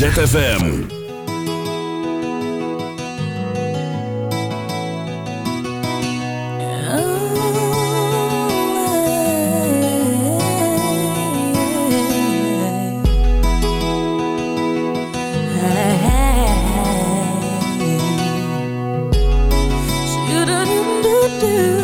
ZFM. do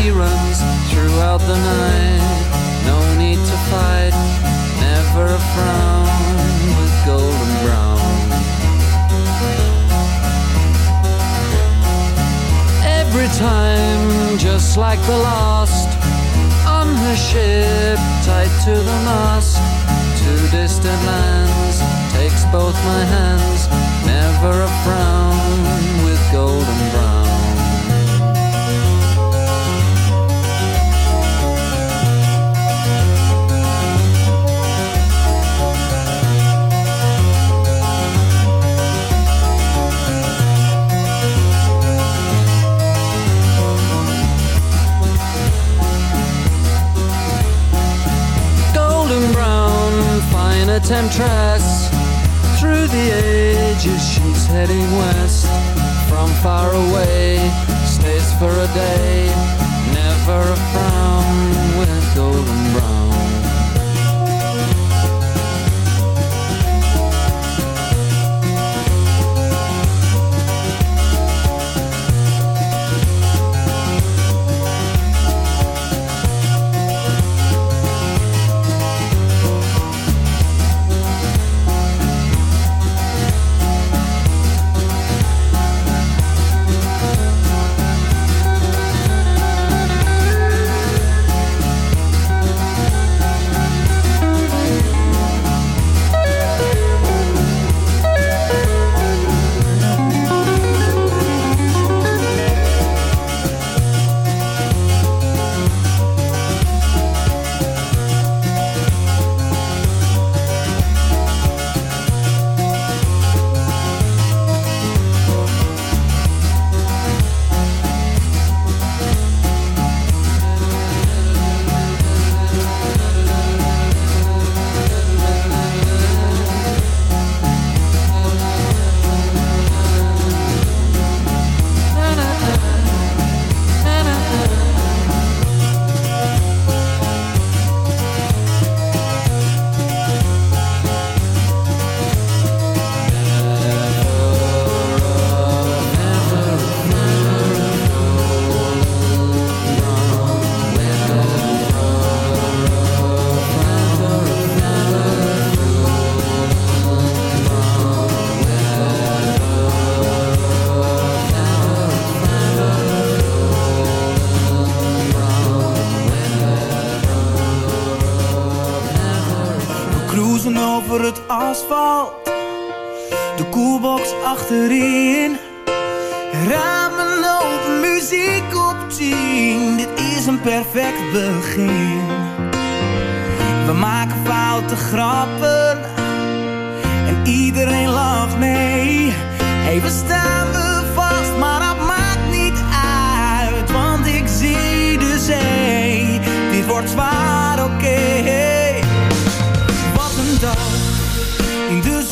he runs throughout the night. No need to fight, never a frown with golden brown. Every time, just like the last, on the ship tied to the mast, Two distant lands, takes both my hands De koelbox achterin. Ramen open, muziek op 10. Dit is een perfect begin. We maken foute grappen. En iedereen lacht mee. We staan me vast, maar dat maakt niet uit. Want ik zie de zee. Dit wordt zwaar, oké.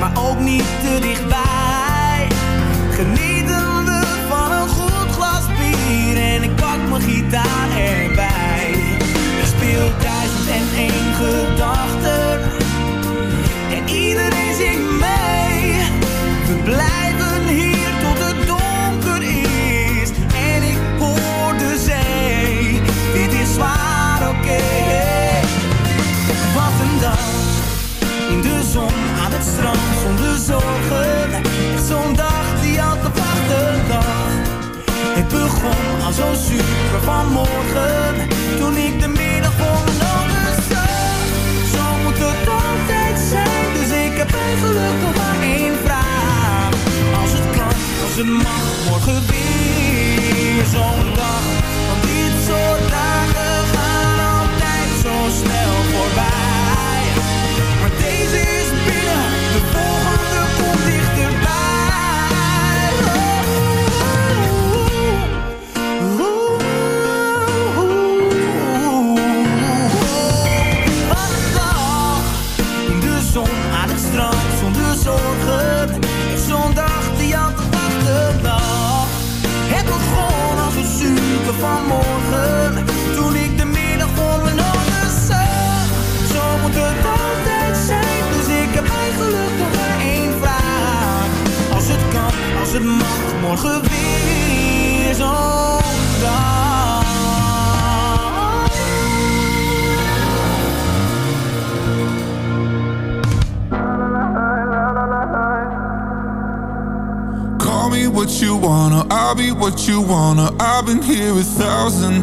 maar ook niet te dichtbij. Genietende van een goed glas bier en ik pak mijn gitaar erbij. Er speelt duizend en één zo super vanmorgen. Toen ik de middag voor mijn ogen zag. Zo moet het altijd zijn. Dus ik heb eigenlijk nog maar één vraag. Als het kan, als het mag, morgen weer zo'n dag. Want dit soort dagen gaan altijd zo snel voorbij. Maar deze is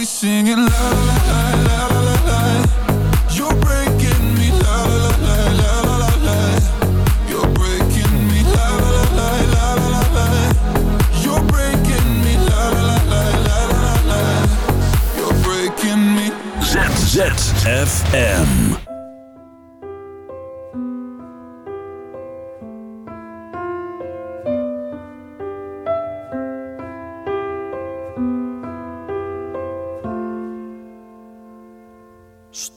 be singing la la la la la la. You're breaking me la la la la la la la. You're breaking me la la la la la la. You're breaking me la la la la la la. You're breaking me. ZFM.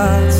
hearts.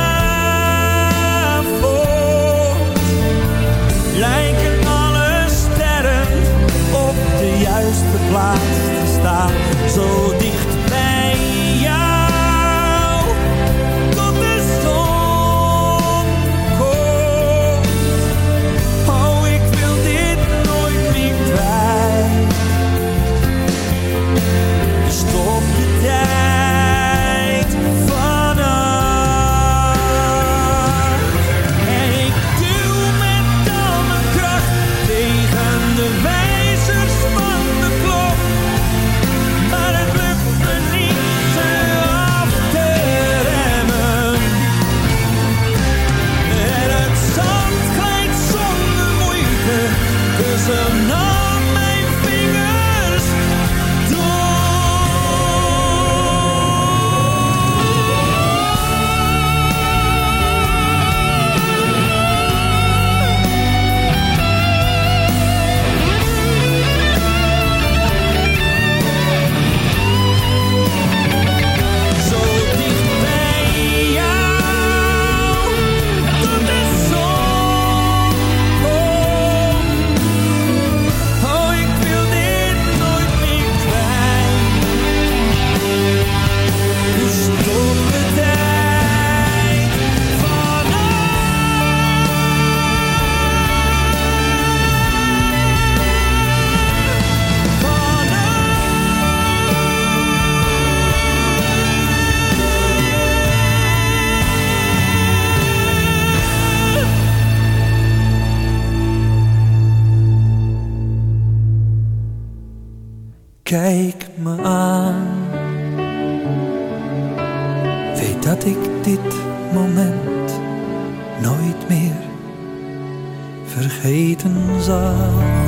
Weet dat ik dit moment nooit meer vergeten zal.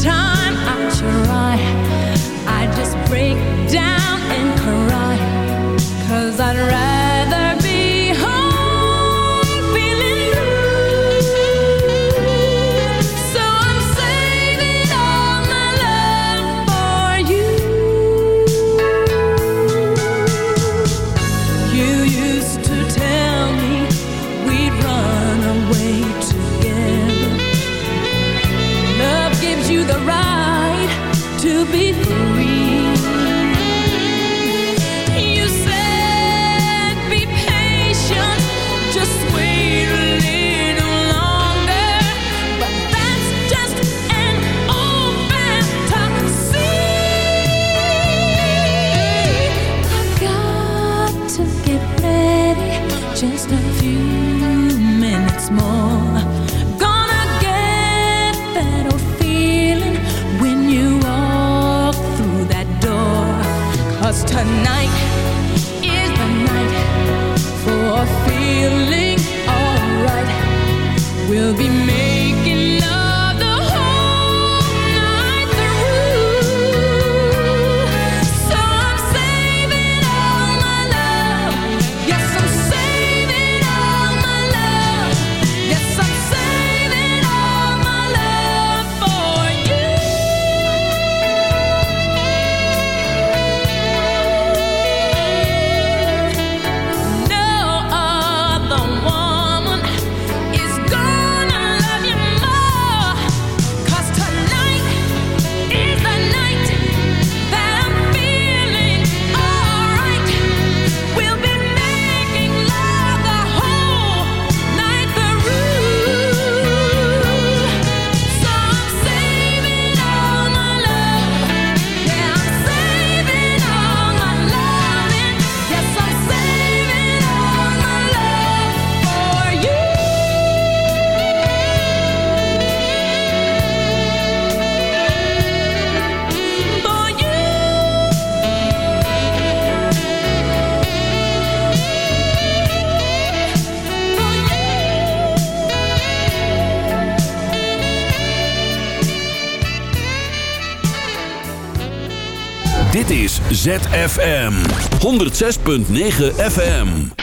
Time I try, I just break down ZFM 106.9 FM.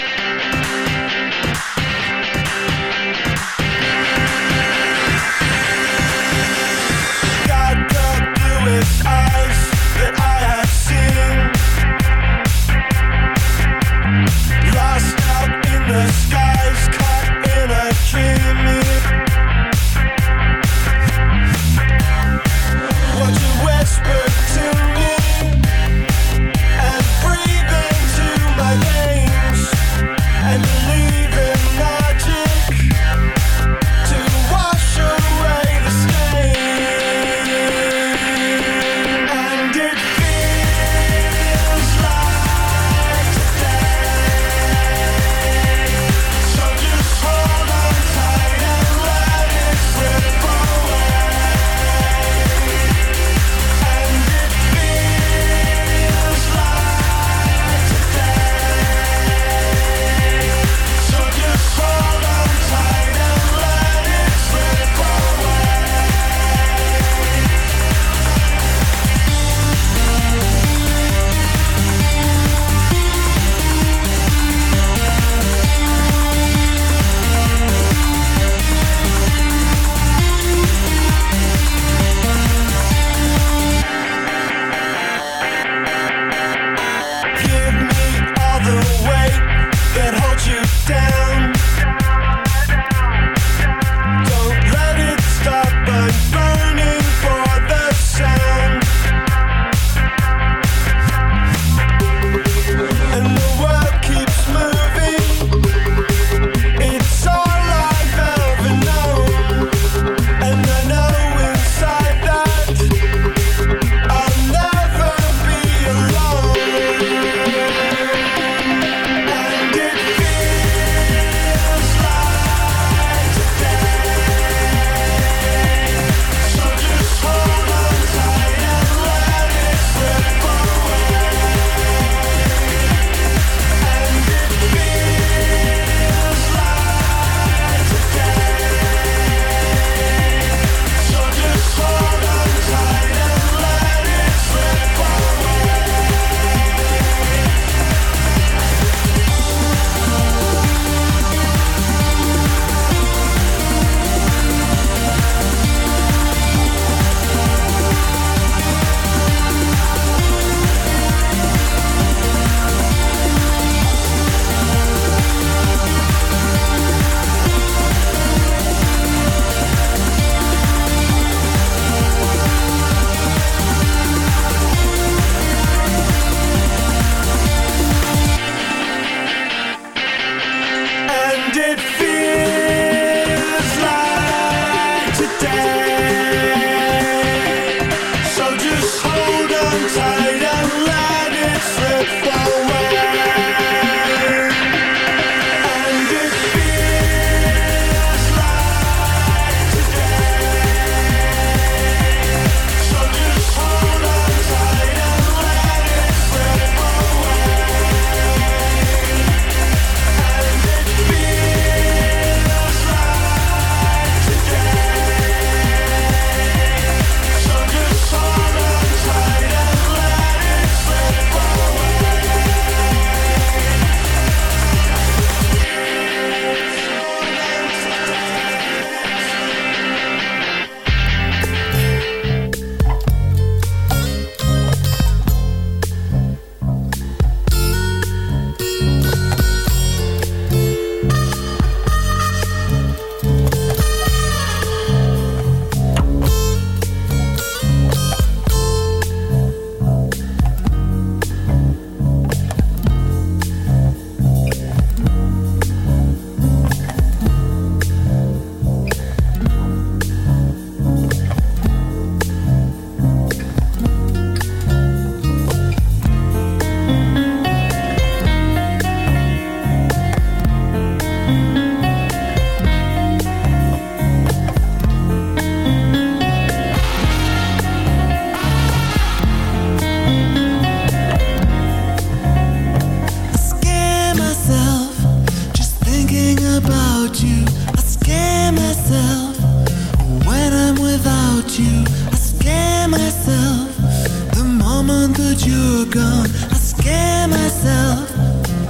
But you're gone I scare myself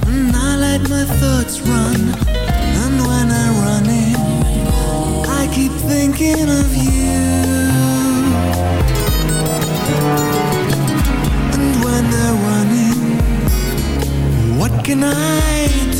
And I let my thoughts run. And when I'm running, I keep thinking of you. And when they're running What can I do?